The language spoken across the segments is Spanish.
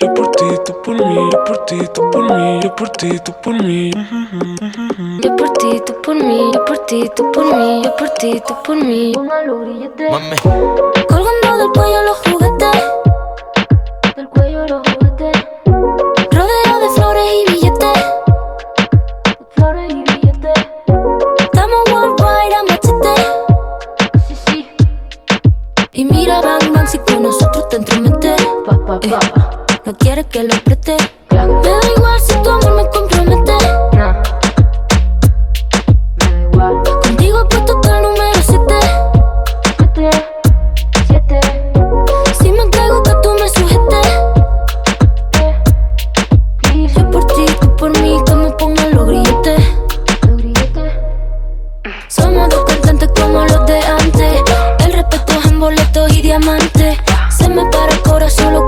Yo por ti, tú por mí, yo por ti, tú por mí, yo por ti, tú por mí. Yo por ti, tú por mí, yo por ti, tú por mí, yo por ti, tú por mí. Mami. Colgando del cuello los juguetes, del cuello los juguetes. Rodeo de flores y billetes, flores y billetes. Estamos worldwide a machete. Sí, sí. Y mira, bang, bang, si con nosotros te entremetes. Pa, pa, pa. No quieres que lo apriete. Me da igual si tu amor me compromete. Contigo he puesto hasta el número 7. Si me entrego que tú me sujetes. Yo por ti, tú por mí, que me pongan los grilletes. Somos dos cantantes como los de antes. El respeto es en boletos y diamantes. Se me para el corazón solo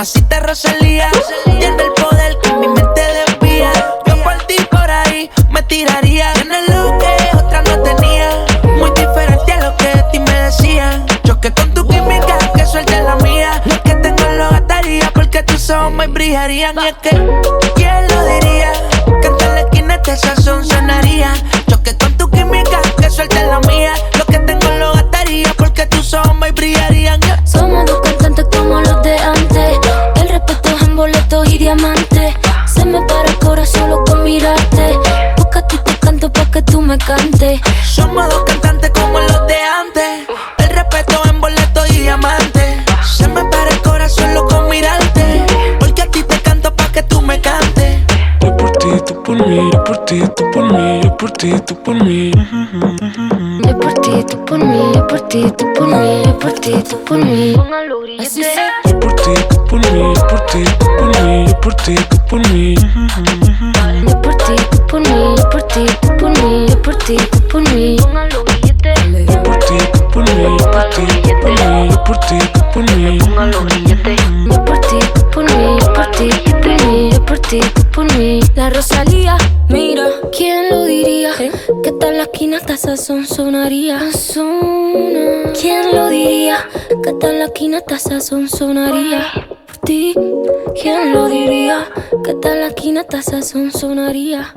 mamacita Rosalía. Tiene el poder que mi mente desvía. Yo por ti por ahí me tiraría. Tienes lo que otra no tenía. Muy diferente a lo que de ti me decían. Choque con tu química, que suelte la mía. Lo que tengo lo gastaría porque tus ojos me brillarían. Y es que, ¿quién lo diría? Diamantes. Se me para el corazón solo con mirarte. Porque a ti te canto pa' que tú me cantes. Somos dos cantantes como los de antes. El respeto en boleto y diamante. Se me para el corazón loco mirarte. Porque a ti te canto pa' que tú me cantes. Yo por ti, tú por mí, yo por ti, tú por mí, yo por ti, tú por mí. Yo por ti, tú por mí, yo por ti, tú por mí, yo por ti, tú por mí. Así. Yo por ti, tú por mí, ti, por mí, yo por ti, tú por mí. Yo por ti, tú por mí, yo por ti, tú por mí, yo por ti, tú por mí. Yo por ti, tú por mí, yo por ti, tú por mí, yo por ti, tú por mí. Yo por ti, tú por mí, yo por ti, tú por mí, yo por ti, tú por mí. La Rosalía, mira, ¿quién lo diría? Que tal la esquina hasta sazón sonaría. ¿Quién lo diría? Que tal la esquina hasta sazón sonaría. Ti, ¿quién lo diría? Que tal la esquina hasta sazón sonaría.